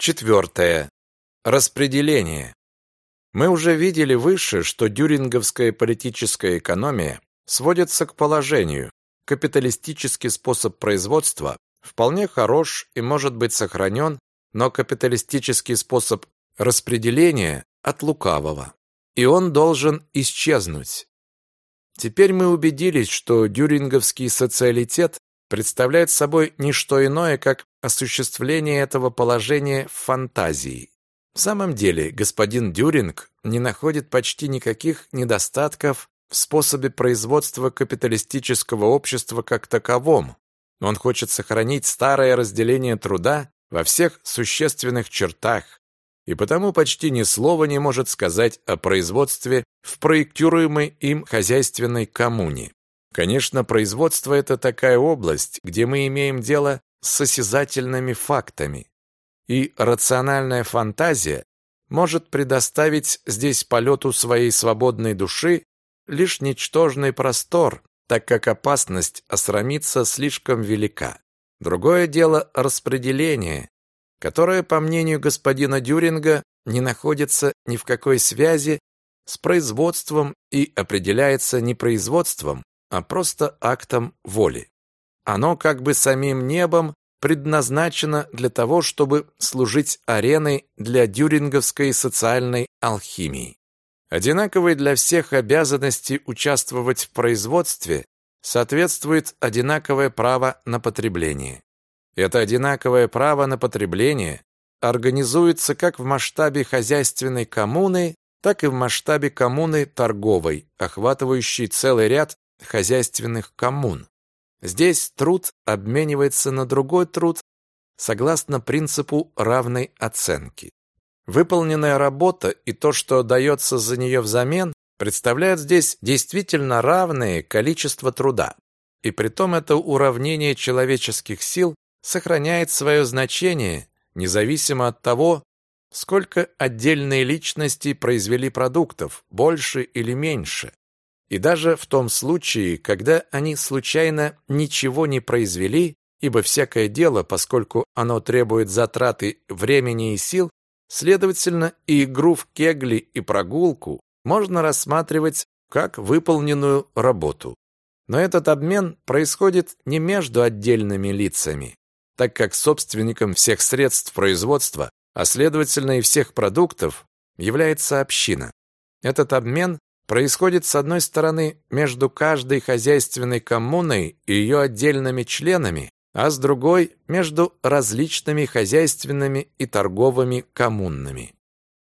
Четвертое. Распределение. Мы уже видели выше, что дюринговская политическая экономия сводится к положению. Капиталистический способ производства вполне хорош и может быть сохранен, но капиталистический способ распределения от лукавого. И он должен исчезнуть. Теперь мы убедились, что дюринговский социалитет представляет собой не что иное, как осуществление этого положения в фантазии. В самом деле, господин Дюринг не находит почти никаких недостатков в способе производства капиталистического общества как таковом. Он хочет сохранить старое разделение труда во всех существенных чертах, и потому почти ни слова не может сказать о производстве в проектируемой им хозяйственной коммуне. Конечно, производство – это такая область, где мы имеем дело с осязательными фактами, и рациональная фантазия может предоставить здесь полету своей свободной души лишь ничтожный простор, так как опасность осрамиться слишком велика. Другое дело распределение, которое, по мнению господина Дюринга, не находится ни в какой связи с производством и определяется не производством, а просто актом воли. Оно как бы самим небом предназначено для того, чтобы служить ареной для дюринговской социальной алхимии. Одинаковой для всех обязанности участвовать в производстве соответствует одинаковое право на потребление. Это одинаковое право на потребление организуется как в масштабе хозяйственной коммуны, так и в масштабе коммуны торговой, охватывающей целый ряд хозяйственных коммун. Здесь труд обменивается на другой труд согласно принципу равной оценки. Выполненная работа и то, что дается за нее взамен, представляют здесь действительно равное количество труда. И притом это уравнение человеческих сил сохраняет свое значение, независимо от того, сколько отдельные личности произвели продуктов, больше или меньше. И даже в том случае, когда они случайно ничего не произвели, ибо всякое дело, поскольку оно требует затраты времени и сил, следовательно, и игру в кегли и прогулку можно рассматривать как выполненную работу. Но этот обмен происходит не между отдельными лицами, так как собственником всех средств производства, а следовательно и всех продуктов, является община. Этот обмен происходит с одной стороны между каждой хозяйственной коммуной и ее отдельными членами, а с другой между различными хозяйственными и торговыми коммунами.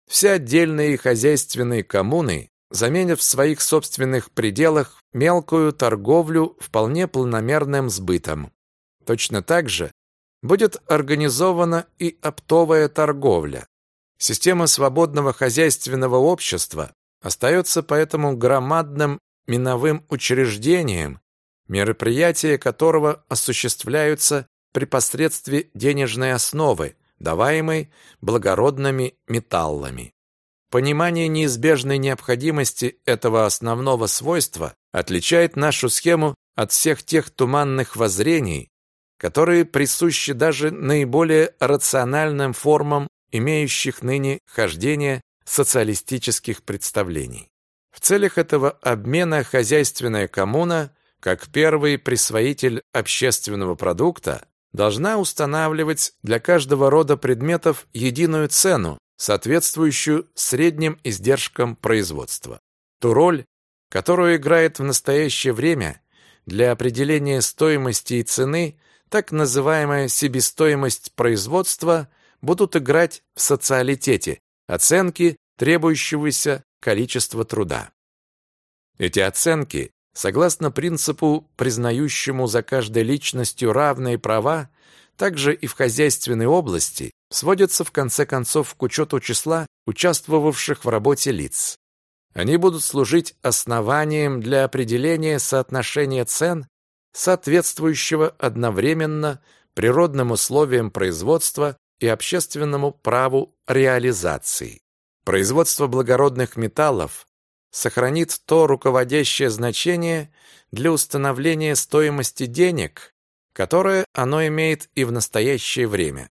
Все отдельные хозяйственные коммуны заменят в своих собственных пределах мелкую торговлю вполне планомерным сбытом. Точно так же будет организована и оптовая торговля. Система свободного хозяйственного общества остается поэтому громадным миновым учреждением, мероприятия которого осуществляются при посредстве денежной основы, даваемой благородными металлами. Понимание неизбежной необходимости этого основного свойства отличает нашу схему от всех тех туманных воззрений, которые присущи даже наиболее рациональным формам имеющих ныне хождение социалистических представлений. В целях этого обмена хозяйственная коммуна, как первый присвоитель общественного продукта, должна устанавливать для каждого рода предметов единую цену, соответствующую средним издержкам производства. Ту роль, которую играет в настоящее время для определения стоимости и цены так называемая себестоимость производства, будут играть в социалитете, оценки требующегося количества труда. Эти оценки, согласно принципу, признающему за каждой личностью равные права, также и в хозяйственной области, сводятся в конце концов к учету числа участвовавших в работе лиц. Они будут служить основанием для определения соотношения цен, соответствующего одновременно природным условиям производства и общественному праву реализации. Производство благородных металлов сохранит то руководящее значение для установления стоимости денег, которое оно имеет и в настоящее время.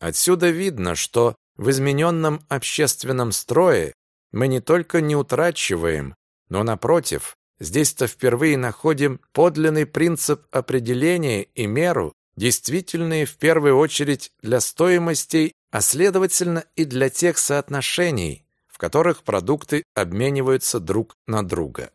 Отсюда видно, что в измененном общественном строе мы не только не утрачиваем, но, напротив, здесь-то впервые находим подлинный принцип определения и меру, действительные в первую очередь для стоимостей, а следовательно и для тех соотношений, в которых продукты обмениваются друг на друга.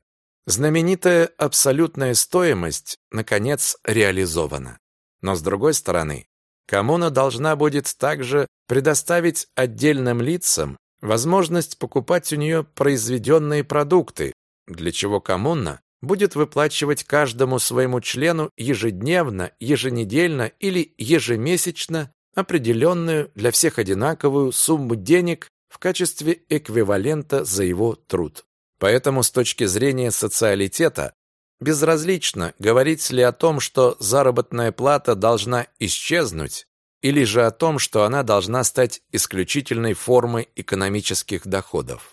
Знаменитая абсолютная стоимость, наконец, реализована. Но с другой стороны, коммуна должна будет также предоставить отдельным лицам возможность покупать у нее произведенные продукты, для чего коммуна будет выплачивать каждому своему члену ежедневно, еженедельно или ежемесячно определенную для всех одинаковую сумму денег в качестве эквивалента за его труд. Поэтому с точки зрения социалитета безразлично, говорить ли о том, что заработная плата должна исчезнуть, или же о том, что она должна стать исключительной формой экономических доходов.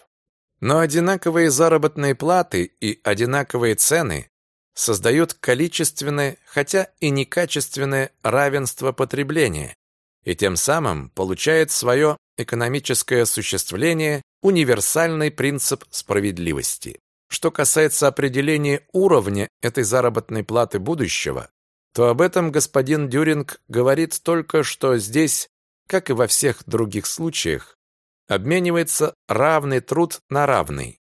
Но одинаковые заработные платы и одинаковые цены создают количественное, хотя и некачественное равенство потребления, и тем самым получает свое экономическое осуществление универсальный принцип справедливости. Что касается определения уровня этой заработной платы будущего, то об этом господин Дюринг говорит только, что здесь, как и во всех других случаях, обменивается равный труд на равный.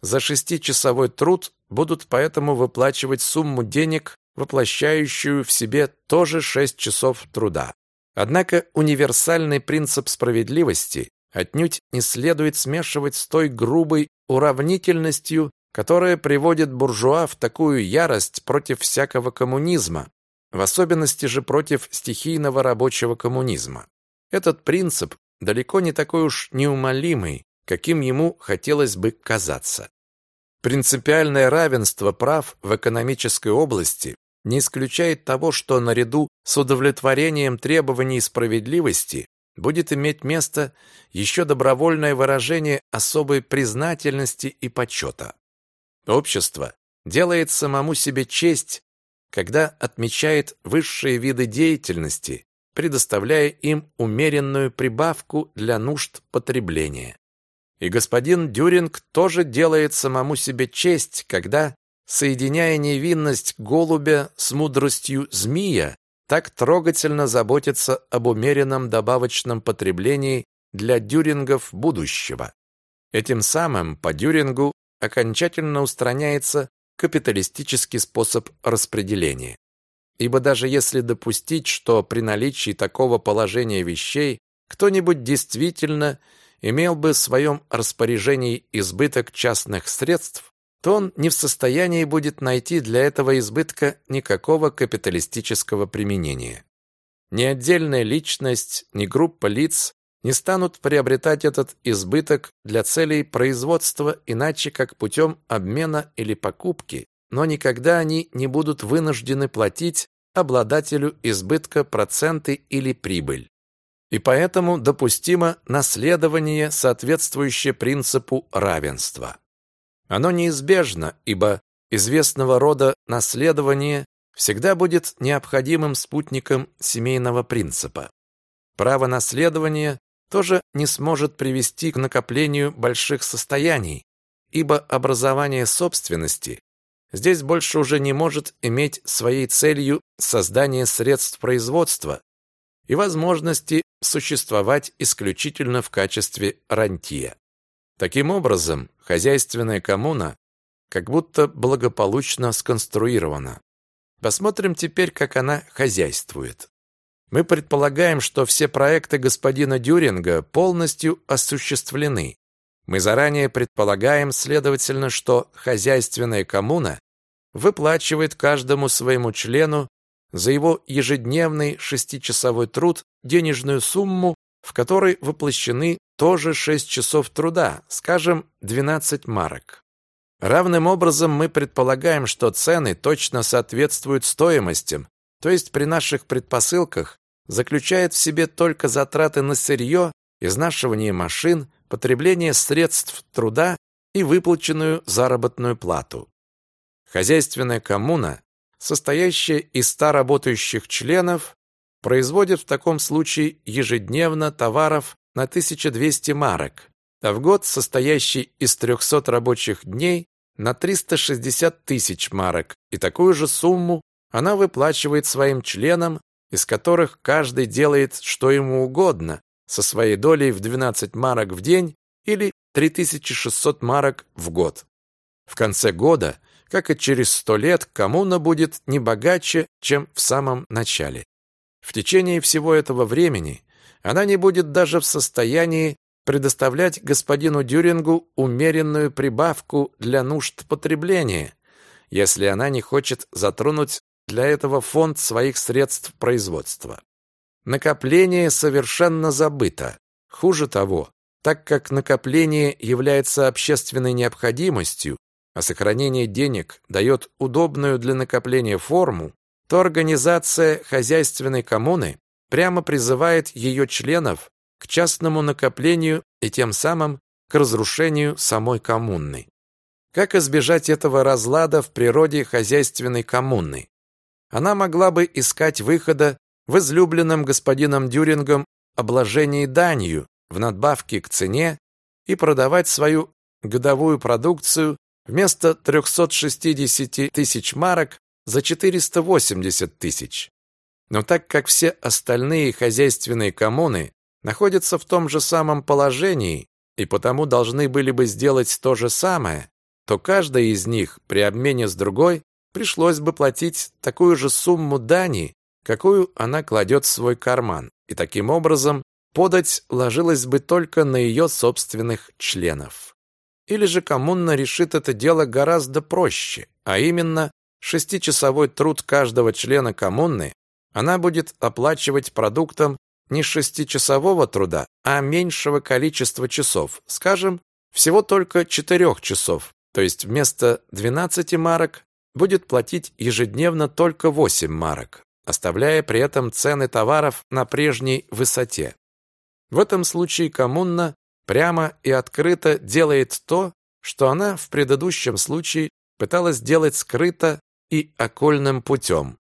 За шестичасовой труд будут поэтому выплачивать сумму денег, воплощающую в себе тоже шесть часов труда. Однако универсальный принцип справедливости отнюдь не следует смешивать с той грубой уравнительностью, которая приводит буржуа в такую ярость против всякого коммунизма, в особенности же против стихийного рабочего коммунизма. Этот принцип далеко не такой уж неумолимый, каким ему хотелось бы казаться. Принципиальное равенство прав в экономической области не исключает того, что наряду с удовлетворением требований справедливости будет иметь место еще добровольное выражение особой признательности и почета. Общество делает самому себе честь, когда отмечает высшие виды деятельности, предоставляя им умеренную прибавку для нужд потребления. И господин Дюринг тоже делает самому себе честь, когда соединяя невинность голубя с мудростью змея, так трогательно заботится об умеренном добавочном потреблении для дюрингов будущего. Этим самым по дюрингу окончательно устраняется капиталистический способ распределения. Ибо даже если допустить, что при наличии такого положения вещей кто-нибудь действительно имел бы в своем распоряжении избыток частных средств, то он не в состоянии будет найти для этого избытка никакого капиталистического применения. Ни отдельная личность, ни группа лиц не станут приобретать этот избыток для целей производства иначе как путем обмена или покупки, но никогда они не будут вынуждены платить обладателю избытка проценты или прибыль. И поэтому допустимо наследование, соответствующее принципу равенства. Оно неизбежно, ибо известного рода наследование всегда будет необходимым спутником семейного принципа. Право наследования тоже не сможет привести к накоплению больших состояний, ибо образование собственности здесь больше уже не может иметь своей целью создание средств производства и возможности существовать исключительно в качестве рантье. Таким образом, хозяйственная коммуна как будто благополучно сконструирована. Посмотрим теперь, как она хозяйствует. Мы предполагаем, что все проекты господина Дюринга полностью осуществлены. Мы заранее предполагаем, следовательно, что хозяйственная коммуна выплачивает каждому своему члену за его ежедневный шестичасовой труд денежную сумму, в которой воплощены тоже 6 часов труда, скажем, 12 марок. Равным образом мы предполагаем, что цены точно соответствуют стоимостям, то есть при наших предпосылках заключает в себе только затраты на сырье, изнашивание машин, потребление средств труда и выплаченную заработную плату. Хозяйственная коммуна, состоящая из 100 работающих членов, производит в таком случае ежедневно товаров на 1200 марок, а в год, состоящий из 300 рабочих дней, на 360 тысяч марок, и такую же сумму она выплачивает своим членам, из которых каждый делает что ему угодно, со своей долей в 12 марок в день или 3600 марок в год. В конце года, как и через 100 лет, коммуна будет не богаче, чем в самом начале. В течение всего этого времени она не будет даже в состоянии предоставлять господину Дюрингу умеренную прибавку для нужд потребления, если она не хочет затронуть для этого фонд своих средств производства. Накопление совершенно забыто. Хуже того, так как накопление является общественной необходимостью, а сохранение денег дает удобную для накопления форму, то организация хозяйственной коммуны прямо призывает ее членов к частному накоплению и тем самым к разрушению самой коммуны. Как избежать этого разлада в природе хозяйственной коммуны? Она могла бы искать выхода в излюбленном господином Дюрингом обложении данью в надбавке к цене и продавать свою годовую продукцию вместо 360 тысяч марок за 480 тысяч. Но так как все остальные хозяйственные коммуны находятся в том же самом положении и потому должны были бы сделать то же самое, то каждой из них при обмене с другой пришлось бы платить такую же сумму дани, какую она кладет в свой карман, и таким образом подать ложилось бы только на ее собственных членов. Или же коммуна решит это дело гораздо проще, а именно шестичасовой труд каждого члена коммуны она будет оплачивать продуктом не шестичасового труда, а меньшего количества часов, скажем, всего только четырех часов, то есть вместо 12 марок будет платить ежедневно только 8 марок, оставляя при этом цены товаров на прежней высоте. В этом случае коммуна прямо и открыто делает то, что она в предыдущем случае пыталась делать скрыто и окольным путем.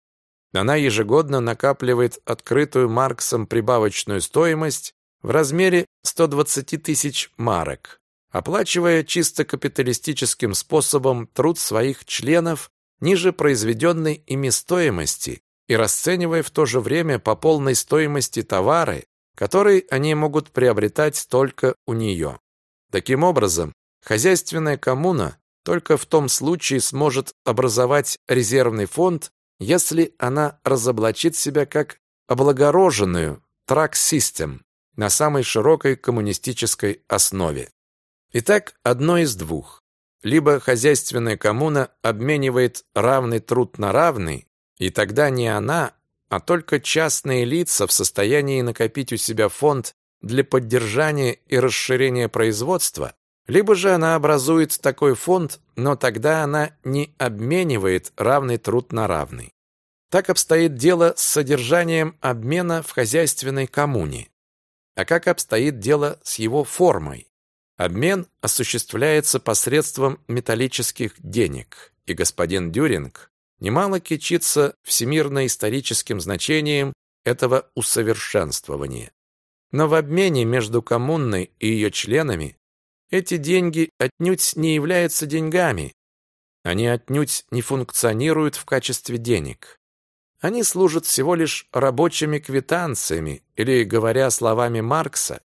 Она ежегодно накапливает открытую Марксом прибавочную стоимость в размере 120 тысяч марок, оплачивая чисто капиталистическим способом труд своих членов ниже произведенной ими стоимости и расценивая в то же время по полной стоимости товары, которые они могут приобретать только у нее. Таким образом, хозяйственная коммуна только в том случае сможет образовать резервный фонд, если она разоблачит себя как облагороженную трак-систем на самой широкой коммунистической основе. Итак, одно из двух. Либо хозяйственная коммуна обменивает равный труд на равный, и тогда не она, а только частные лица в состоянии накопить у себя фонд для поддержания и расширения производства, либо же она образует такой фонд, но тогда она не обменивает равный труд на равный. Так обстоит дело с содержанием обмена в хозяйственной коммуне. А как обстоит дело с его формой? Обмен осуществляется посредством металлических денег, и господин Дюринг немало кичится всемирно-историческим значением этого усовершенствования. Но в обмене между коммунной и ее членами эти деньги отнюдь не являются деньгами. Они отнюдь не функционируют в качестве денег. Они служат всего лишь рабочими квитанциями, или, говоря словами Маркса,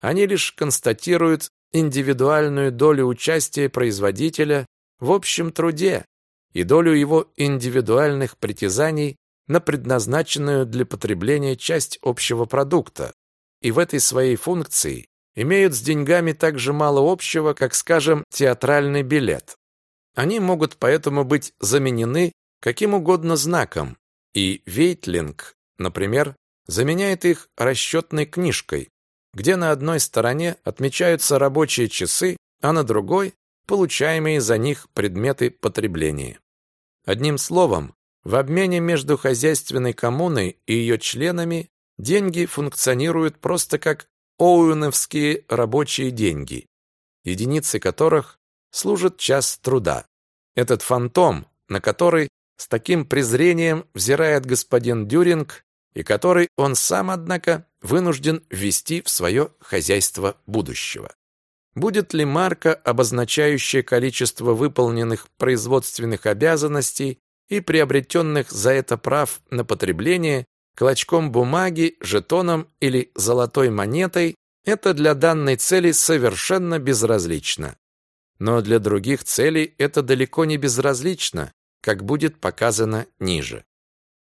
они лишь констатируют индивидуальную долю участия производителя в общем труде и долю его индивидуальных притязаний на предназначенную для потребления часть общего продукта. И в этой своей функции имеют с деньгами так же мало общего, как, скажем, театральный билет. Они могут поэтому быть заменены каким угодно знаком, и Вейтлинг, например, заменяет их расчетной книжкой, где на одной стороне отмечаются рабочие часы, а на другой – получаемые за них предметы потребления. Одним словом, в обмене между хозяйственной коммуной и ее членами деньги функционируют просто как оуэновские рабочие деньги, единицы которых служат час труда. Этот фантом, на который с таким презрением взирает господин Дюринг, и который он сам, однако, вынужден ввести в свое хозяйство будущего. Будет ли марка, обозначающая количество выполненных производственных обязанностей и приобретенных за это прав на потребление, клочком бумаги, жетоном или золотой монетой, это для данной цели совершенно безразлично. Но для других целей это далеко не безразлично, как будет показано ниже.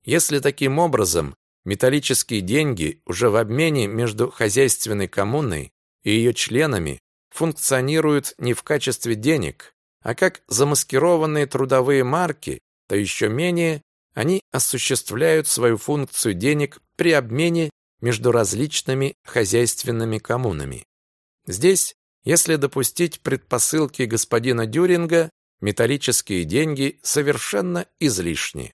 Если таким образом металлические деньги уже в обмене между хозяйственной коммуной и ее членами функционируют не в качестве денег, а как замаскированные трудовые марки, то еще менее они осуществляют свою функцию денег при обмене между различными хозяйственными коммунами. Здесь, если допустить предпосылки господина Дюринга, металлические деньги совершенно излишни.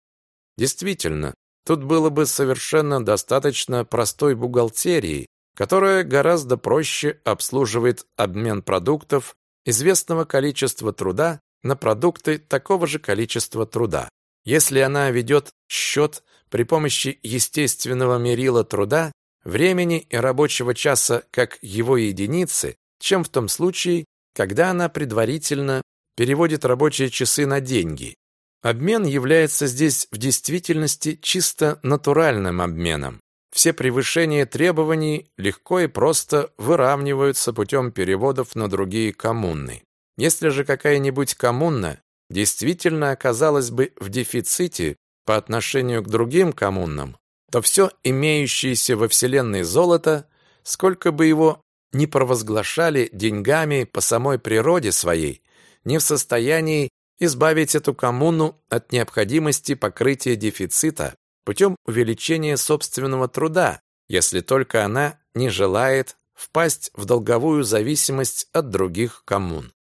Действительно, тут было бы совершенно достаточно простой бухгалтерии, которая гораздо проще обслуживает обмен продуктов известного количества труда на продукты такого же количества труда. Если она ведет счет при помощи естественного мерила труда, времени и рабочего часа как его единицы, чем в том случае, когда она предварительно переводит рабочие часы на деньги. Обмен является здесь в действительности чисто натуральным обменом. Все превышения требований легко и просто выравниваются путем переводов на другие коммуны. Если же какая-нибудь коммуна действительно оказалась бы в дефиците по отношению к другим коммунам, то все имеющееся во Вселенной золото, сколько бы его ни провозглашали деньгами по самой природе своей, не в состоянии избавить эту коммуну от необходимости покрытия дефицита путем увеличения собственного труда, если только она не желает впасть в долговую зависимость от других коммун.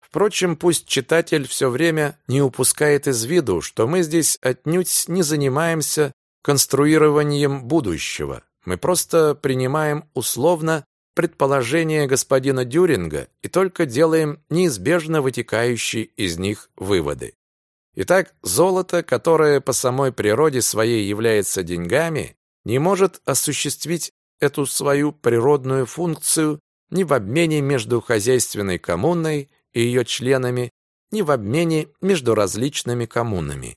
Впрочем, пусть читатель все время не упускает из виду, что мы здесь отнюдь не занимаемся конструированием будущего. Мы просто принимаем условно предположения господина Дюринга и только делаем неизбежно вытекающие из них выводы. Итак, золото, которое по самой природе своей является деньгами, не может осуществить эту свою природную функцию ни в обмене между хозяйственной коммуной и ее членами, ни в обмене между различными коммунами.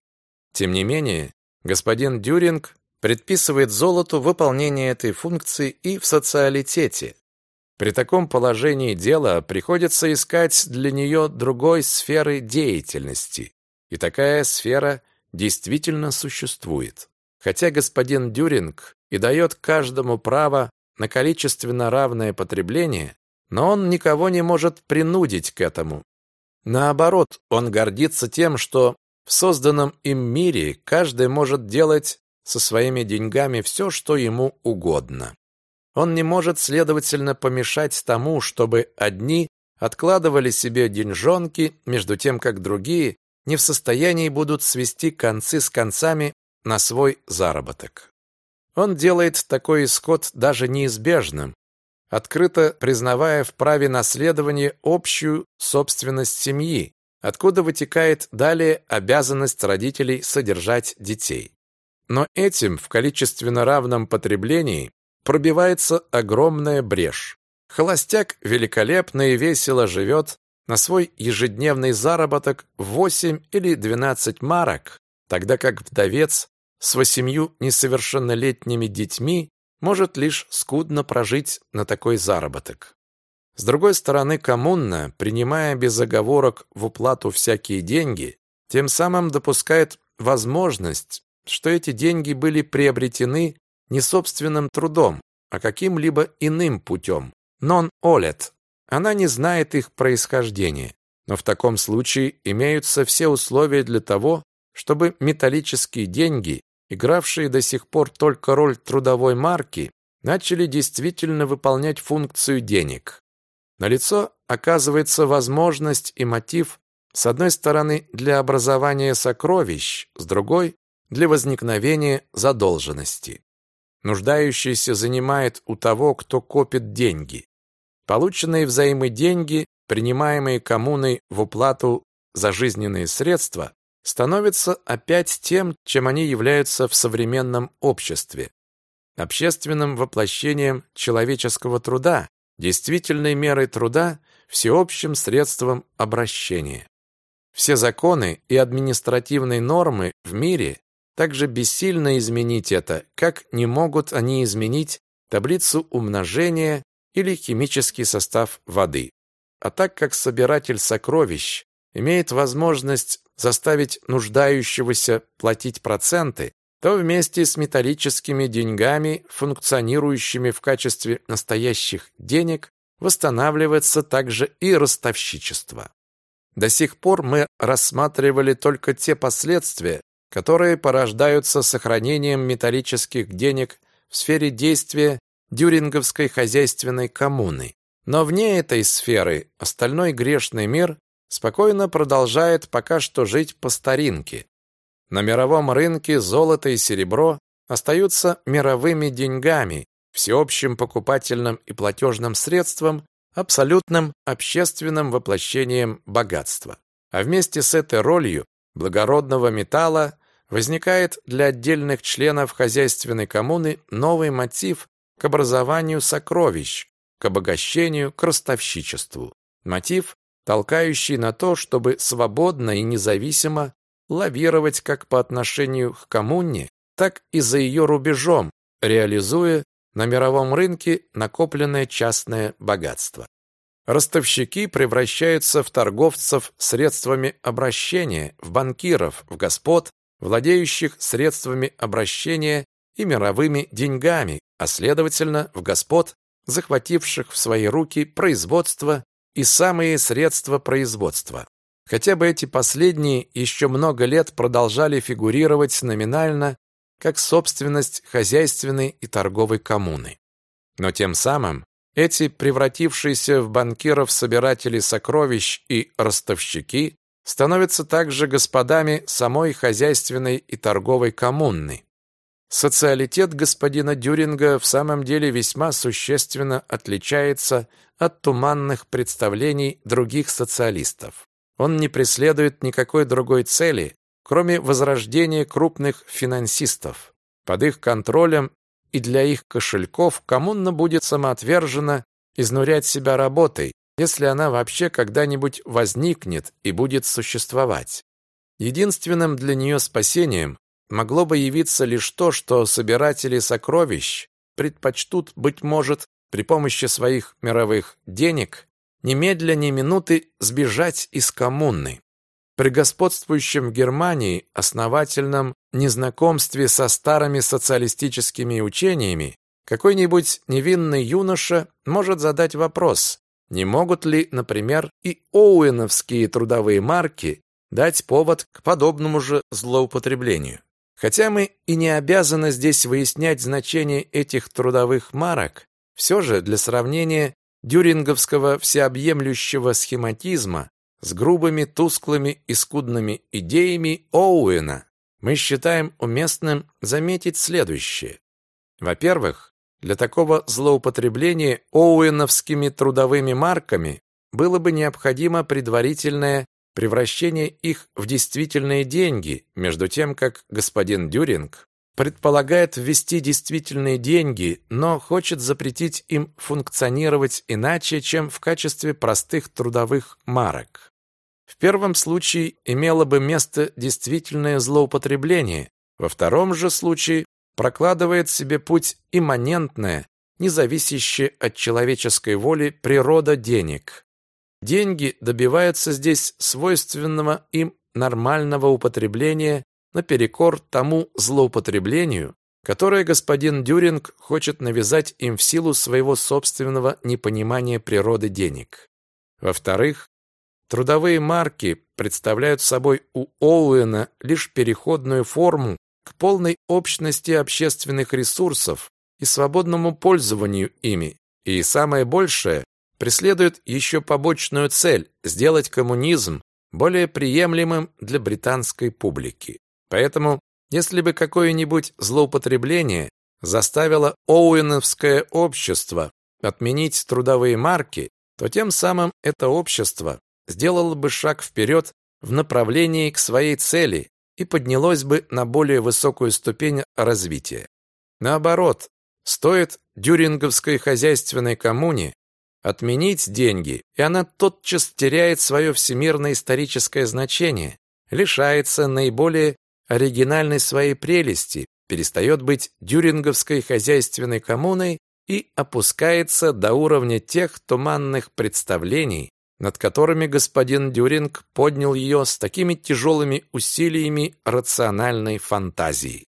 Тем не менее, господин Дюринг предписывает золоту выполнение этой функции и в социалитете. При таком положении дела приходится искать для нее другой сферы деятельности, и такая сфера действительно существует. Хотя господин Дюринг и дает каждому право на количественно равное потребление, но он никого не может принудить к этому. Наоборот, он гордится тем, что в созданном им мире каждый может делать со своими деньгами все, что ему угодно. Он не может, следовательно, помешать тому, чтобы одни откладывали себе деньжонки, между тем как другие не в состоянии будут свести концы с концами на свой заработок. Он делает такой исход даже неизбежным, открыто признавая в праве наследования общую собственность семьи, откуда вытекает далее обязанность родителей содержать детей. Но этим в количественно равном потреблении пробивается огромная брешь. Холостяк великолепно и весело живет на свой ежедневный заработок в 8 или 12 марок, тогда как вдовец с восемью несовершеннолетними детьми может лишь скудно прожить на такой заработок. С другой стороны, коммуна, принимая без оговорок в уплату всякие деньги, тем самым допускает возможность, что эти деньги были приобретены не собственным трудом, а каким-либо иным путем, non-olet, она не знает их происхождения. Но в таком случае имеются все условия для того, чтобы металлические деньги, игравшие до сих пор только роль трудовой марки, начали действительно выполнять функцию денег. Налицо оказывается возможность и мотив с одной стороны для образования сокровищ, с другой для возникновения задолженности. Нуждающийся занимает у того, кто копит деньги. Полученные взаймы деньги, принимаемые коммуной в уплату за жизненные средства, становятся опять тем, чем они являются в современном обществе общественным воплощением человеческого труда, действительной мерой труда, всеобщим средством обращения. Все законы и административные нормы в мире также бессильно изменить это, как не могут они изменить таблицу умножения или химический состав воды. А так как собиратель сокровищ имеет возможность заставить нуждающегося платить проценты, то вместе с металлическими деньгами, функционирующими в качестве настоящих денег, восстанавливается также и ростовщичество. До сих пор мы рассматривали только те последствия, которые порождаются сохранением металлических денег в сфере действия дюринговской хозяйственной коммуны. Но вне этой сферы остальной грешный мир спокойно продолжает пока что жить по старинке. На мировом рынке золото и серебро остаются мировыми деньгами, всеобщим покупательным и платежным средством, абсолютным общественным воплощением богатства. А вместе с этой ролью благородного металла возникает для отдельных членов хозяйственной коммуны новый мотив к образованию сокровищ, к обогащению, к ростовщичеству. Мотив, толкающий на то, чтобы свободно и независимо лавировать как по отношению к коммуне, так и за ее рубежом, реализуя на мировом рынке накопленное частное богатство. Ростовщики превращаются в торговцев средствами обращения, в банкиров, в господ, владеющих средствами обращения и мировыми деньгами, а следовательно, в господ, захвативших в свои руки производство и самые средства производства. Хотя бы эти последние еще много лет продолжали фигурировать номинально как собственность хозяйственной и торговой коммуны. Но тем самым эти превратившиеся в банкиров собиратели сокровищ и ростовщики становятся также господами самой хозяйственной и торговой коммуны. Социалитет господина Дюринга в самом деле весьма существенно отличается от туманных представлений других социалистов. Он не преследует никакой другой цели, кроме возрождения крупных финансистов. Под их контролем и для их кошельков коммуна будет самоотверженно изнурять себя работой, если она вообще когда-нибудь возникнет и будет существовать. Единственным для нее спасением могло бы явиться лишь то, что собиратели сокровищ предпочтут, быть может, при помощи своих мировых денег немедля ни минуты сбежать из коммуны. При господствующем в Германии основательном незнакомстве со старыми социалистическими учениями какой-нибудь невинный юноша может задать вопрос, не могут ли, например, и оуэновские трудовые марки дать повод к подобному же злоупотреблению. Хотя мы и не обязаны здесь выяснять значение этих трудовых марок, все же для сравнения дюринговского всеобъемлющего схематизма с грубыми, тусклыми и скудными идеями Оуэна мы считаем уместным заметить следующее. Во-первых, для такого злоупотребления оуэновскими трудовыми марками было бы необходимо предварительное превращение их в действительные деньги, между тем как господин Дюринг предполагает ввести действительные деньги, но хочет запретить им функционировать иначе, чем в качестве простых трудовых марок. В первом случае имело бы место действительное злоупотребление, во втором же случае прокладывает себе путь имманентная, независящая от человеческой воли природа денег. Деньги добиваются здесь свойственного им нормального употребления наперекор тому злоупотреблению, которое господин Дюринг хочет навязать им в силу своего собственного непонимания природы денег. Во-вторых, трудовые марки представляют собой у Оуэна лишь переходную форму к полной общности общественных ресурсов и свободному пользованию ими, и самое большее, преследует еще побочную цель – сделать коммунизм более приемлемым для британской публики. Поэтому, если бы какое-нибудь злоупотребление заставило Оуэновское общество отменить трудовые марки, то тем самым это общество сделало бы шаг вперед в направлении к своей цели и поднялось бы на более высокую ступень развития. Наоборот, Стоит дюринговской хозяйственной коммуне отменить деньги, и она тотчас теряет свое всемирно-историческое значение, лишается наиболее оригинальной своей прелести, перестает быть дюринговской хозяйственной коммуной и опускается до уровня тех туманных представлений, над которыми господин Дюринг поднял ее с такими тяжелыми усилиями рациональной фантазии.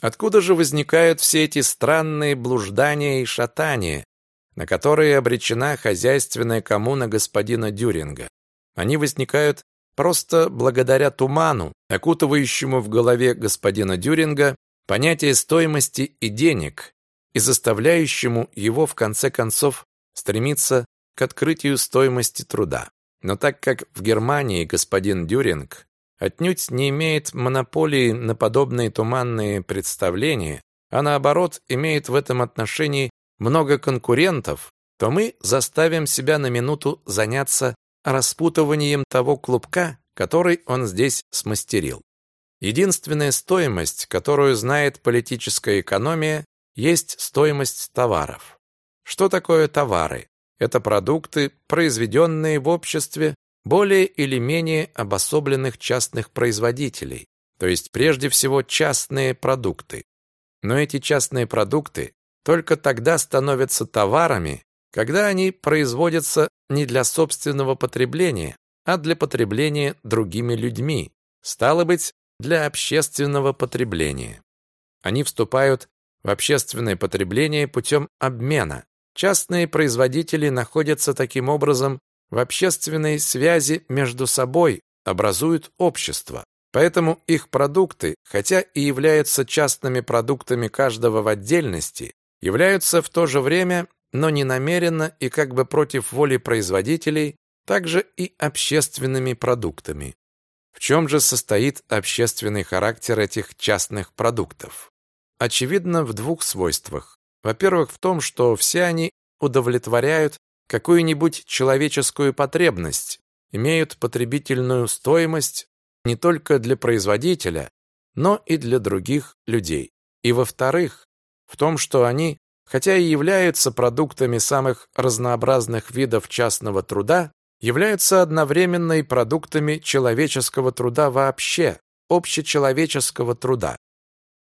Откуда же возникают все эти странные блуждания и шатания, на которые обречена хозяйственная коммуна господина Дюринга? Они возникают просто благодаря туману, окутывающему в голове господина Дюринга понятие стоимости и денег и заставляющему его в конце концов стремиться к открытию стоимости труда. Но так как в Германии господин Дюринг отнюдь не имеет монополии на подобные туманные представления, а наоборот имеет в этом отношении много конкурентов, то мы заставим себя на минуту заняться распутыванием того клубка, который он здесь смастерил. Единственная стоимость, которую знает политическая экономия, есть стоимость товаров. Что такое товары? Это продукты, произведенные в обществе более или менее обособленных частных производителей, то есть прежде всего частные продукты. Но эти частные продукты только тогда становятся товарами, когда они производятся не для собственного потребления, а для потребления другими людьми, стало быть, для общественного потребления. Они вступают в общественное потребление путем обмена, Частные производители находятся таким образом в общественной связи между собой, образуют общество. Поэтому их продукты, хотя и являются частными продуктами каждого в отдельности, являются в то же время, но не намеренно и как бы против воли производителей, также и общественными продуктами. В чем же состоит общественный характер этих частных продуктов? Очевидно, в двух свойствах. Во-первых, в том, что все они удовлетворяют какую-нибудь человеческую потребность, имеют потребительную стоимость не только для производителя, но и для других людей. И во-вторых, в том, что они, хотя и являются продуктами самых разнообразных видов частного труда, являются одновременно и продуктами человеческого труда вообще, общечеловеческого труда.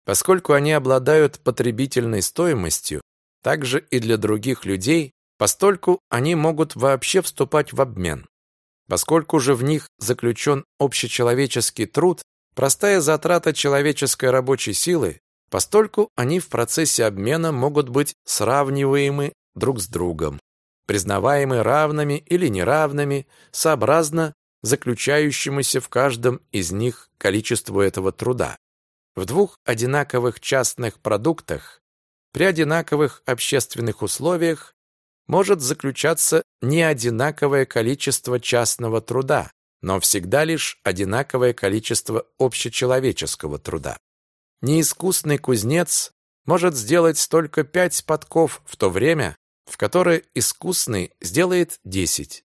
Поскольку они обладают потребительной стоимостью, также и для других людей, постольку они могут вообще вступать в обмен. Поскольку же в них заключен общечеловеческий труд, простая затрата человеческой рабочей силы, постольку они в процессе обмена могут быть сравниваемы друг с другом, признаваемы равными или неравными, сообразно заключающемуся в каждом из них количеству этого труда. В двух одинаковых частных продуктах при одинаковых общественных условиях может заключаться не одинаковое количество частного труда, но всегда лишь одинаковое количество общечеловеческого труда. Неискусный кузнец может сделать только пять подков в то время, в которое искусный сделает десять.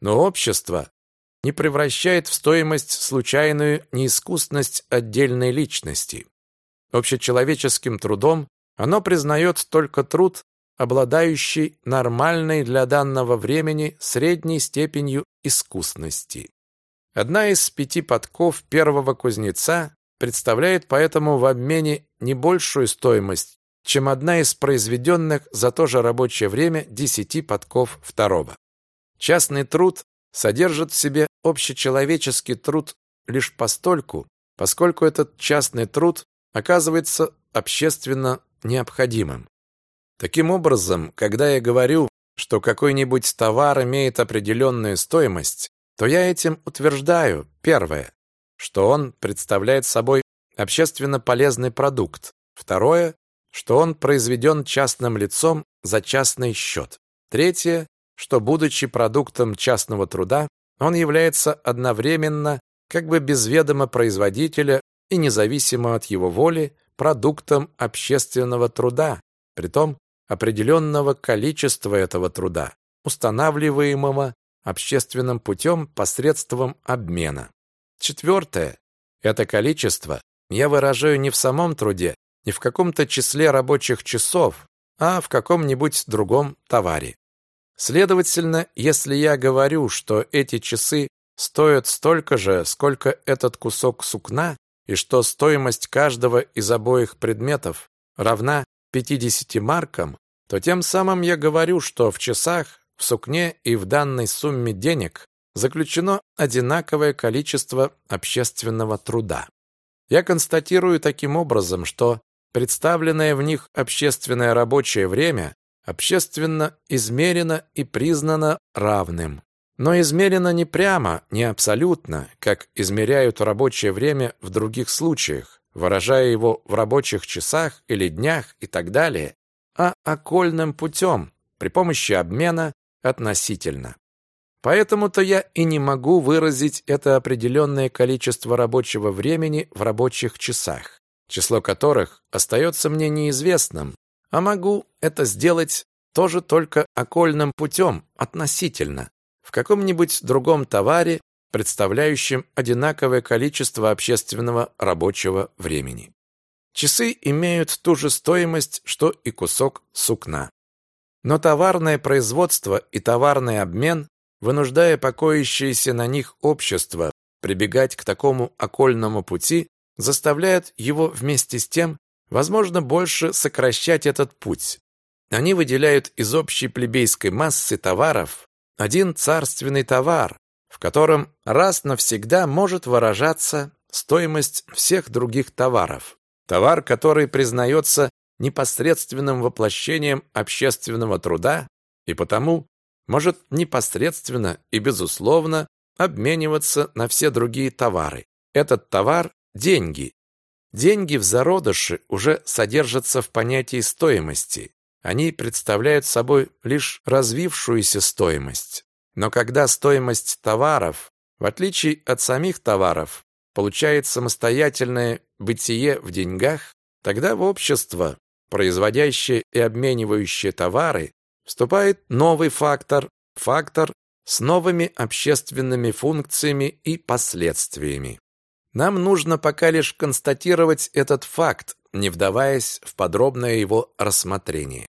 Но общество не превращает в стоимость случайную неискусность отдельной личности. Общечеловеческим трудом оно признает только труд, обладающий нормальной для данного времени средней степенью искусности. Одна из пяти подков первого кузнеца представляет поэтому в обмене не большую стоимость, чем одна из произведенных за то же рабочее время десяти подков второго. Частный труд содержит в себе общечеловеческий труд лишь постольку, поскольку этот частный труд оказывается общественно необходимым. Таким образом, когда я говорю, что какой-нибудь товар имеет определенную стоимость, то я этим утверждаю, первое, что он представляет собой общественно полезный продукт, второе, что он произведен частным лицом за частный счет, третье, что, будучи продуктом частного труда, он является одновременно, как бы без ведома производителя и независимо от его воли, продуктом общественного труда, притом определенного количества этого труда, устанавливаемого общественным путем посредством обмена. Четвертое. Это количество я выражаю не в самом труде, не в каком-то числе рабочих часов, а в каком-нибудь другом товаре. Следовательно, если я говорю, что эти часы стоят столько же, сколько этот кусок сукна, и что стоимость каждого из обоих предметов равна 50 маркам, то тем самым я говорю, что в часах, в сукне и в данной сумме денег заключено одинаковое количество общественного труда. Я констатирую таким образом, что представленное в них общественное рабочее время общественно измерено и признано равным. Но измерено не прямо, не абсолютно, как измеряют рабочее время в других случаях, выражая его в рабочих часах или днях и так далее, а окольным путем, при помощи обмена относительно. Поэтому-то я и не могу выразить это определенное количество рабочего времени в рабочих часах, число которых остается мне неизвестным, а могу это сделать тоже только окольным путем, относительно, в каком-нибудь другом товаре, представляющем одинаковое количество общественного рабочего времени. Часы имеют ту же стоимость, что и кусок сукна. Но товарное производство и товарный обмен вынуждая покоящееся на них общество прибегать к такому окольному пути, заставляют его вместе с тем, возможно, больше сокращать этот путь. Они выделяют из общей плебейской массы товаров один царственный товар, в котором раз навсегда может выражаться стоимость всех других товаров. Товар, который признается непосредственным воплощением общественного труда и потому может непосредственно и безусловно обмениваться на все другие товары. Этот товар – деньги. Деньги в зародыше уже содержатся в понятии стоимости. Они представляют собой лишь развившуюся стоимость. Но когда стоимость товаров, в отличие от самих товаров, получает самостоятельное бытие в деньгах, тогда в общество, производящее и обменивающее товары, вступает новый фактор, фактор с новыми общественными функциями и последствиями. Нам нужно пока лишь констатировать этот факт, не вдаваясь в подробное его рассмотрение.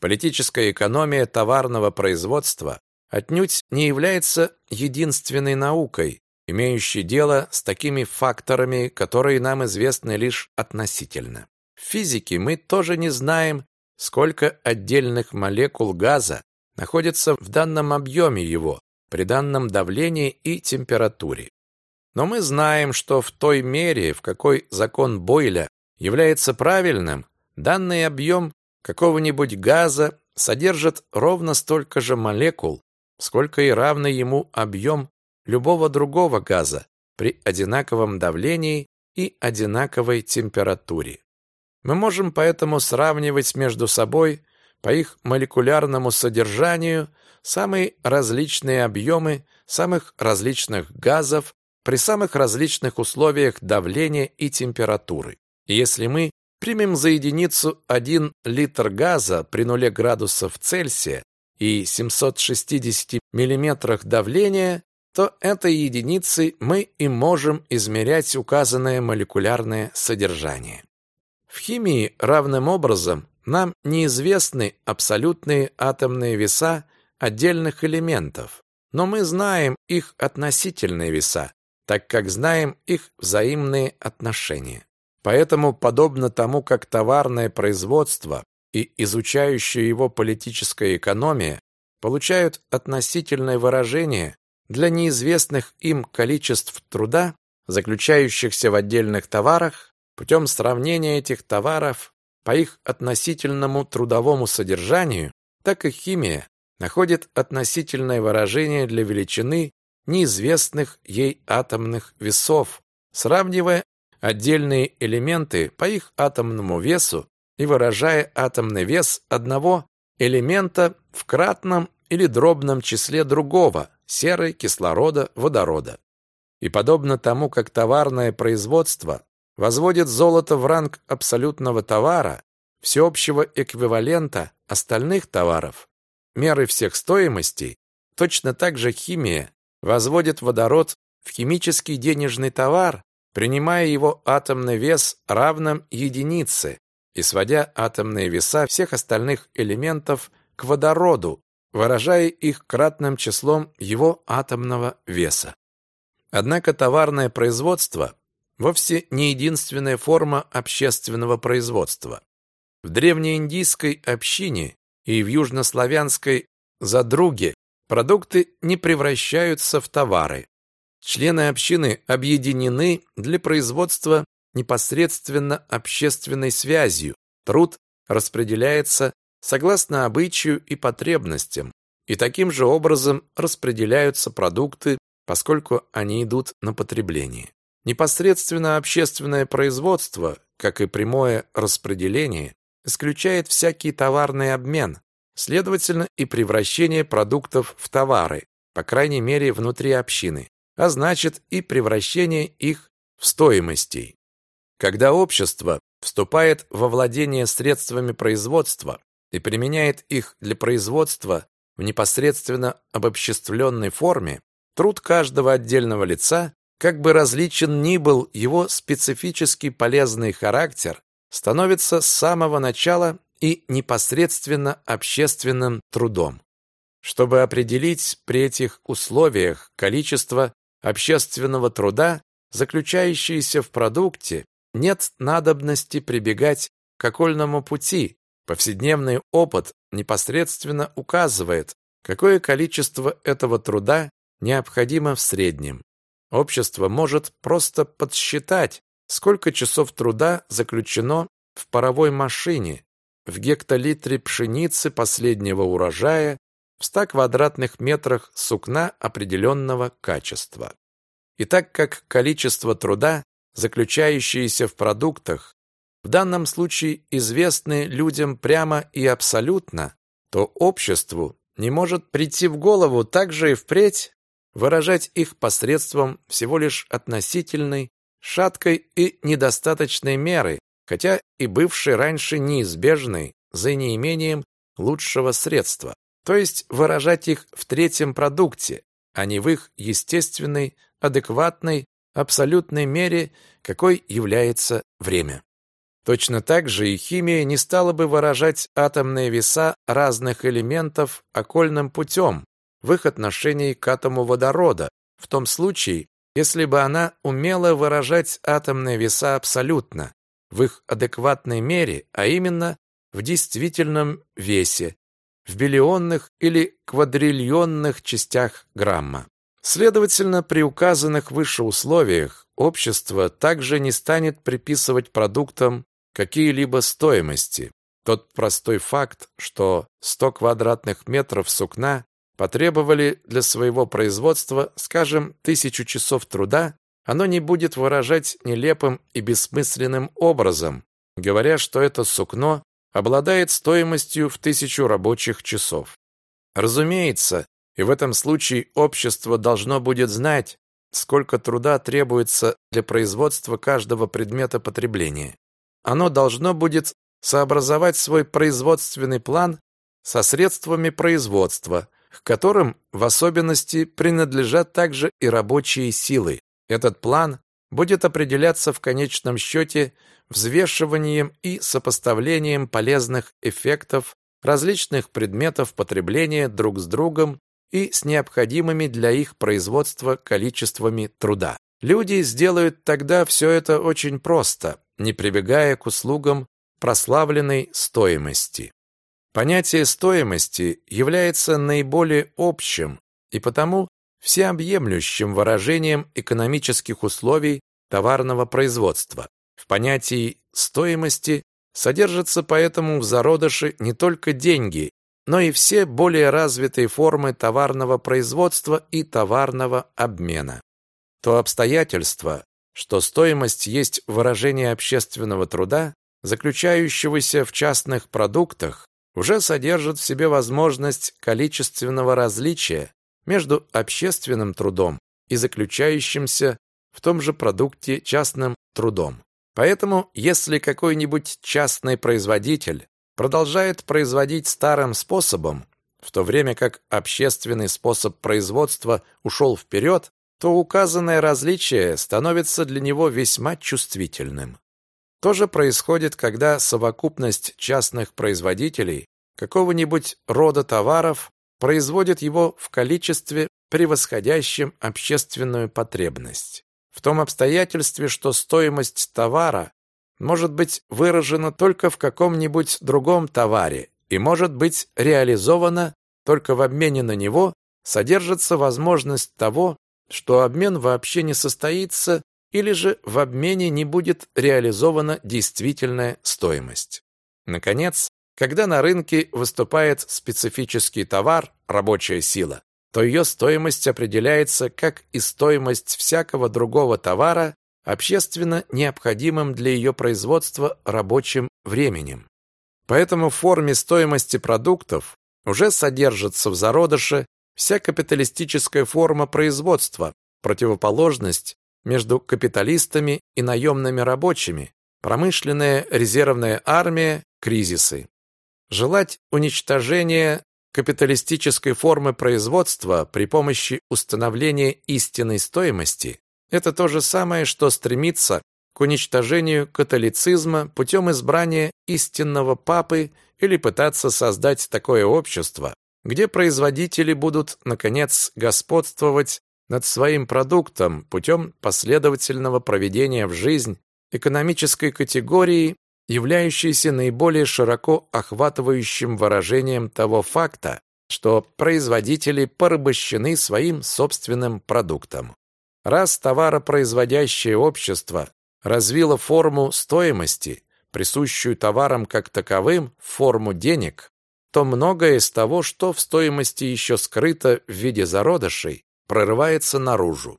Политическая экономия товарного производства отнюдь не является единственной наукой, имеющей дело с такими факторами, которые нам известны лишь относительно. В физике мы тоже не знаем, сколько отдельных молекул газа находится в данном объеме его, при данном давлении и температуре. Но мы знаем, что в той мере, в какой закон Бойля является правильным, данный объем какого-нибудь газа содержит ровно столько же молекул, сколько и равный ему объем любого другого газа при одинаковом давлении и одинаковой температуре. Мы можем поэтому сравнивать между собой по их молекулярному содержанию самые различные объемы самых различных газов при самых различных условиях давления и температуры. И если мы примем за единицу 1 литр газа при 0 градусов Цельсия и 760 миллиметрах давления, то этой единицей мы и можем измерять указанное молекулярное содержание. В химии равным образом нам неизвестны абсолютные атомные веса отдельных элементов, но мы знаем их относительные веса, так как знаем их взаимные отношения. Поэтому, подобно тому, как товарное производство и изучающая его политическая экономия получают относительное выражение для неизвестных им количеств труда, заключающихся в отдельных товарах, Путем сравнения этих товаров по их относительному трудовому содержанию, так и химия находит относительное выражение для величины неизвестных ей атомных весов, сравнивая отдельные элементы по их атомному весу и выражая атомный вес одного элемента в кратном или дробном числе другого – серы, кислорода, водорода. И подобно тому, как товарное производство возводит золото в ранг абсолютного товара, всеобщего эквивалента остальных товаров, меры всех стоимостей, точно так же химия возводит водород в химический денежный товар, принимая его атомный вес равным единице, и сводя атомные веса всех остальных элементов к водороду, выражая их кратным числом его атомного веса. Однако товарное производство вовсе не единственная форма общественного производства. В древнеиндийской общине и в южнославянской задруге продукты не превращаются в товары. Члены общины объединены для производства непосредственно общественной связью. Труд распределяется согласно обычаю и потребностям, и таким же образом распределяются продукты, поскольку они идут на потребление. Непосредственно общественное производство, как и прямое распределение, исключает всякий товарный обмен, следовательно, и превращение продуктов в товары, по крайней мере, внутри общины, а значит и превращение их в стоимостей. Когда общество вступает во владение средствами производства и применяет их для производства в непосредственно обобществленной форме, труд каждого отдельного лица, как бы различен ни был его специфически полезный характер, становится с самого начала и непосредственно общественным трудом. Чтобы определить при этих условиях количество общественного труда, заключающееся в продукте, нет надобности прибегать к окольному пути. Повседневный опыт непосредственно указывает, какое количество этого труда необходимо в среднем. Общество может просто подсчитать, сколько часов труда заключено в паровой машине, в гектолитре пшеницы последнего урожая, в 100 квадратных метрах сукна определенного качества. И так как количество труда, заключающееся в продуктах, в данном случае известны людям прямо и абсолютно, то обществу не может прийти в голову также и впредь выражать их посредством всего лишь относительной, шаткой и недостаточной меры, хотя и бывшей раньше неизбежной за неимением лучшего средства, то есть выражать их в третьем продукте, а не в их естественной, адекватной, абсолютной мере, какой является время. Точно так же и химия не стала бы выражать атомные веса разных элементов окольным путем в их отношении к атому водорода, в том случае, если бы она умела выражать атомные веса абсолютно, в их адекватной мере, а именно в действительном весе, в биллионных или квадриллионных частях грамма. Следовательно, при указанных выше условиях общество также не станет приписывать продуктам какие-либо стоимости. Тот простой факт, что 100 квадратных метров сукна потребовали для своего производства, скажем, тысячу часов труда, оно не будет выражать нелепым и бессмысленным образом, говоря, что это сукно обладает стоимостью в тысячу рабочих часов. Разумеется, и в этом случае общество должно будет знать, сколько труда требуется для производства каждого предмета потребления. Оно должно будет сообразовать свой производственный план со средствами производства, к которым в особенности принадлежат также и рабочие силы. Этот план будет определяться в конечном счете взвешиванием и сопоставлением полезных эффектов различных предметов потребления друг с другом и с необходимыми для их производства количествами труда. Люди сделают тогда все это очень просто, не прибегая к услугам прославленной стоимости. Понятие стоимости является наиболее общим и потому всеобъемлющим выражением экономических условий товарного производства. В понятии стоимости содержатся поэтому в зародыше не только деньги, но и все более развитые формы товарного производства и товарного обмена. То обстоятельство, что стоимость есть выражение общественного труда, заключающегося в частных продуктах, уже содержит в себе возможность количественного различия между общественным трудом и заключающимся в том же продукте частным трудом. Поэтому, если какой-нибудь частный производитель продолжает производить старым способом, в то время как общественный способ производства ушел вперед, то указанное различие становится для него весьма чувствительным. То же происходит, когда совокупность частных производителей какого-нибудь рода товаров производит его в количестве, превосходящем общественную потребность. В том обстоятельстве, что стоимость товара может быть выражена только в каком-нибудь другом товаре и может быть реализована только в обмене на него, содержится возможность того, что обмен вообще не состоится или же в обмене не будет реализована действительная стоимость. Наконец, когда на рынке выступает специфический товар, рабочая сила, то ее стоимость определяется как и стоимость всякого другого товара общественно необходимым для ее производства рабочим временем. Поэтому в форме стоимости продуктов уже содержится в зародыше вся капиталистическая форма производства, противоположность между капиталистами и наемными рабочими, промышленная резервная армия, кризисы. Желать уничтожения капиталистической формы производства при помощи установления истинной стоимости – это то же самое, что стремиться к уничтожению католицизма путем избрания истинного папы или пытаться создать такое общество, где производители будут, наконец, господствовать над своим продуктом путем последовательного проведения в жизнь экономической категории, являющейся наиболее широко охватывающим выражением того факта, что производители порабощены своим собственным продуктом. Раз товаропроизводящее общество развило форму стоимости, присущую товарам как таковым, форму денег, то многое из того, что в стоимости еще скрыто в виде зародышей, прорывается наружу.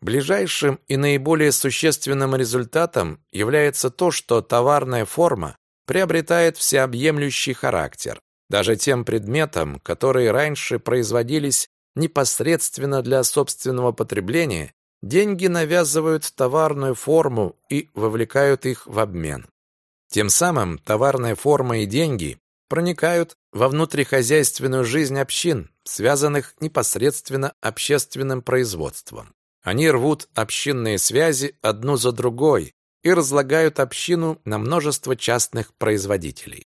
Ближайшим и наиболее существенным результатом является то, что товарная форма приобретает всеобъемлющий характер. Даже тем предметам, которые раньше производились непосредственно для собственного потребления, деньги навязывают товарную форму и вовлекают их в обмен. Тем самым товарная форма и деньги проникают во внутрихозяйственную жизнь общин, связанных непосредственно общественным производством. Они рвут общинные связи одну за другой и разлагают общину на множество частных производителей.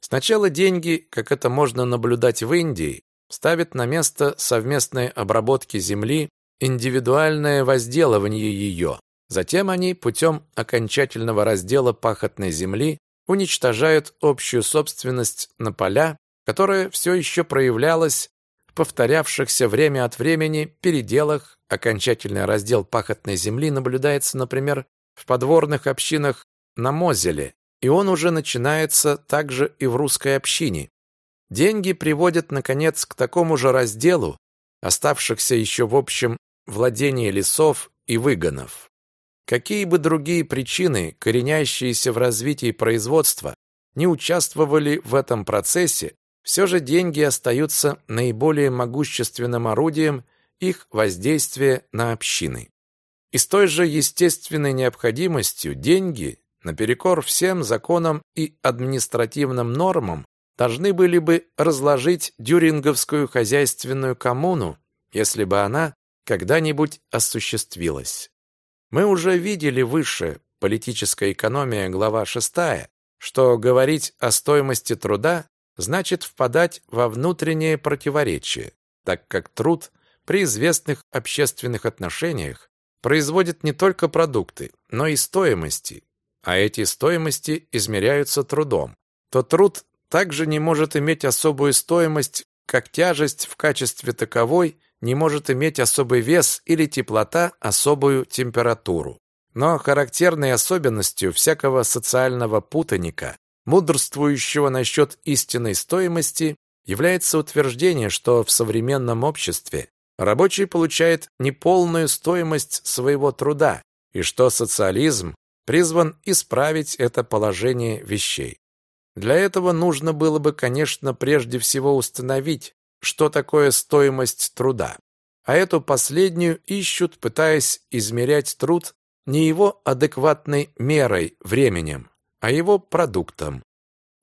Сначала деньги, как это можно наблюдать в Индии, ставят на место совместной обработки земли, индивидуальное возделывание ее. Затем они путем окончательного раздела пахотной земли уничтожают общую собственность на поля, которая все еще проявлялась в повторявшихся время от времени переделах. Окончательный раздел пахотной земли наблюдается, например, в подворных общинах на Мозеле, и он уже начинается также и в русской общине. Деньги приводят, наконец, к такому же разделу, оставшихся еще в общем владении лесов и выгонов. Какие бы другие причины, коренящиеся в развитии производства, не участвовали в этом процессе, все же деньги остаются наиболее могущественным орудием их воздействия на общины. И с той же естественной необходимостью деньги, наперекор всем законам и административным нормам, должны были бы разложить дюринговскую хозяйственную коммуну, если бы она когда-нибудь осуществилась. Мы уже видели выше, политическая экономия, глава 6, что говорить о стоимости труда значит впадать во внутреннее противоречие, так как труд при известных общественных отношениях производит не только продукты, но и стоимости, а эти стоимости измеряются трудом, то труд также не может иметь особую стоимость, как тяжесть в качестве таковой не может иметь особый вес или теплота особую температуру. Но характерной особенностью всякого социального путаника, мудрствующего насчет истинной стоимости, является утверждение, что в современном обществе рабочий получает неполную стоимость своего труда, и что социализм призван исправить это положение вещей. Для этого нужно было бы, конечно, прежде всего установить, что такое стоимость труда. А эту последнюю ищут, пытаясь измерять труд не его адекватной мерой, временем, а его продуктом.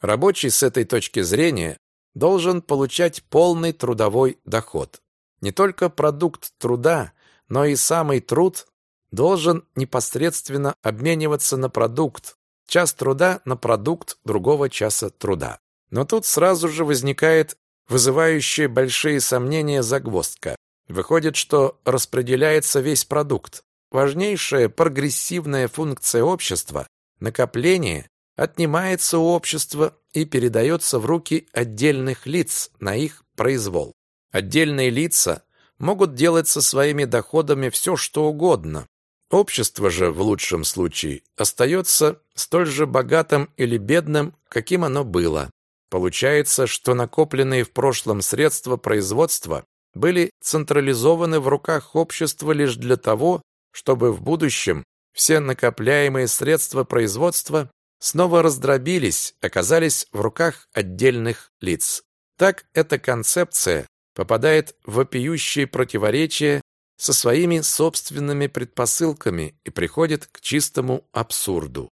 Рабочий с этой точки зрения должен получать полный трудовой доход. Не только продукт труда, но и самый труд должен непосредственно обмениваться на продукт, час труда на продукт другого часа труда. Но тут сразу же возникает вызывающая большие сомнения загвоздка. Выходит, что распределяется весь продукт. Важнейшая прогрессивная функция общества – накопление – отнимается у общества и передается в руки отдельных лиц на их произвол. Отдельные лица могут делать со своими доходами все, что угодно. Общество же, в лучшем случае, остается столь же богатым или бедным, каким оно было. Получается, что накопленные в прошлом средства производства были централизованы в руках общества лишь для того, чтобы в будущем все накопляемые средства производства снова раздробились, оказались в руках отдельных лиц. Так эта концепция попадает в вопиющее противоречие со своими собственными предпосылками и приходит к чистому абсурду.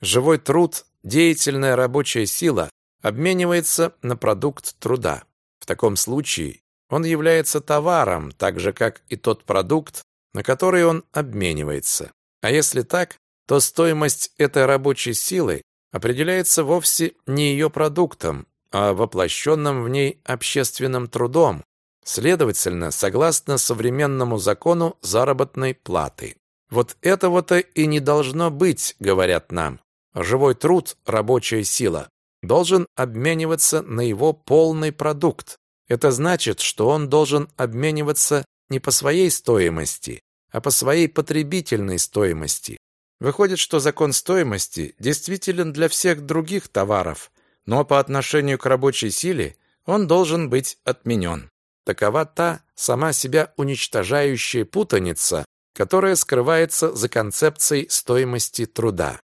Живой труд, деятельная рабочая сила обменивается на продукт труда. В таком случае он является товаром, так же как и тот продукт, на который он обменивается. А если так, то стоимость этой рабочей силы определяется вовсе не ее продуктом, а воплощенным в ней общественным трудом, следовательно, согласно современному закону заработной платы. Вот этого-то и не должно быть, говорят нам. Живой труд, рабочая сила, должен обмениваться на его полный продукт. Это значит, что он должен обмениваться не по своей стоимости, а по своей потребительной стоимости. Выходит, что закон стоимости действителен для всех других товаров, но по отношению к рабочей силе он должен быть отменен. Такова та сама себя уничтожающая путаница, которая скрывается за концепцией стоимости труда.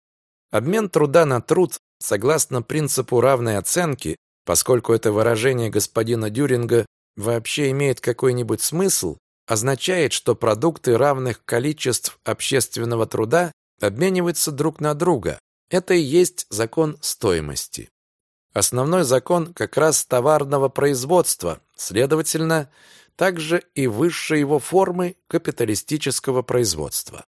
Обмен труда на труд Согласно принципу равной оценки, поскольку это выражение господина Дюринга вообще имеет какой-нибудь смысл, означает, что продукты равных количеств общественного труда обмениваются друг на друга. Это и есть закон стоимости. Основной закон как раз товарного производства, следовательно, также и высшей его формы капиталистического производства.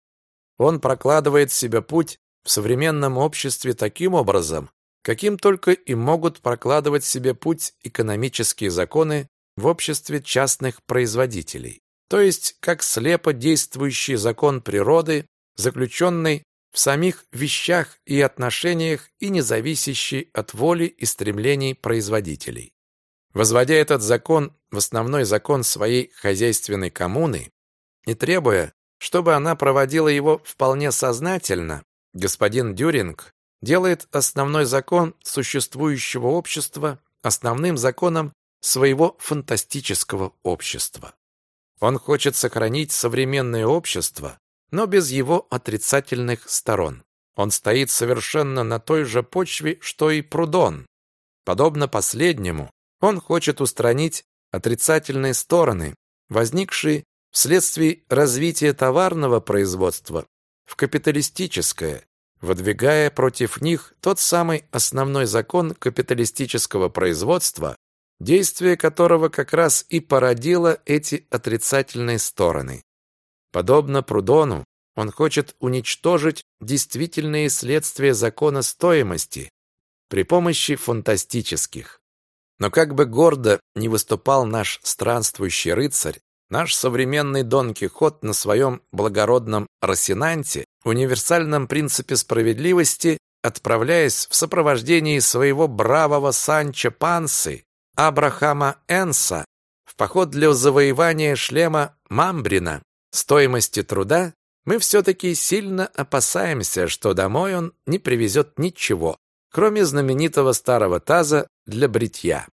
Он прокладывает себе путь в современном обществе таким образом, каким только и могут прокладывать себе путь экономические законы в обществе частных производителей. То есть, как слепо действующий закон природы, заключенный в самих вещах и отношениях и не зависящий от воли и стремлений производителей. Возводя этот закон в основной закон своей хозяйственной коммуны и требуя, чтобы она проводила его вполне сознательно, Господин Дюринг делает основной закон существующего общества основным законом своего фантастического общества. Он хочет сохранить современное общество, но без его отрицательных сторон. Он стоит совершенно на той же почве, что и Прудон. Подобно последнему, он хочет устранить отрицательные стороны, возникшие вследствие развития товарного производства в капиталистическое, выдвигая против них тот самый основной закон капиталистического производства, действие которого как раз и породило эти отрицательные стороны. Подобно Прудону, он хочет уничтожить действительные следствия закона стоимости при помощи фантастических. Но как бы гордо не выступал наш странствующий рыцарь, Наш современный Дон Кихот на своем благородном Росинанте, универсальном принципе справедливости, отправляясь в сопровождении своего бравого Санчо Пансы, Абрахама Энса, в поход для завоевания шлема Мамбрина, стоимости труда, мы все-таки сильно опасаемся, что домой он не привезет ничего, кроме знаменитого старого таза для бритья.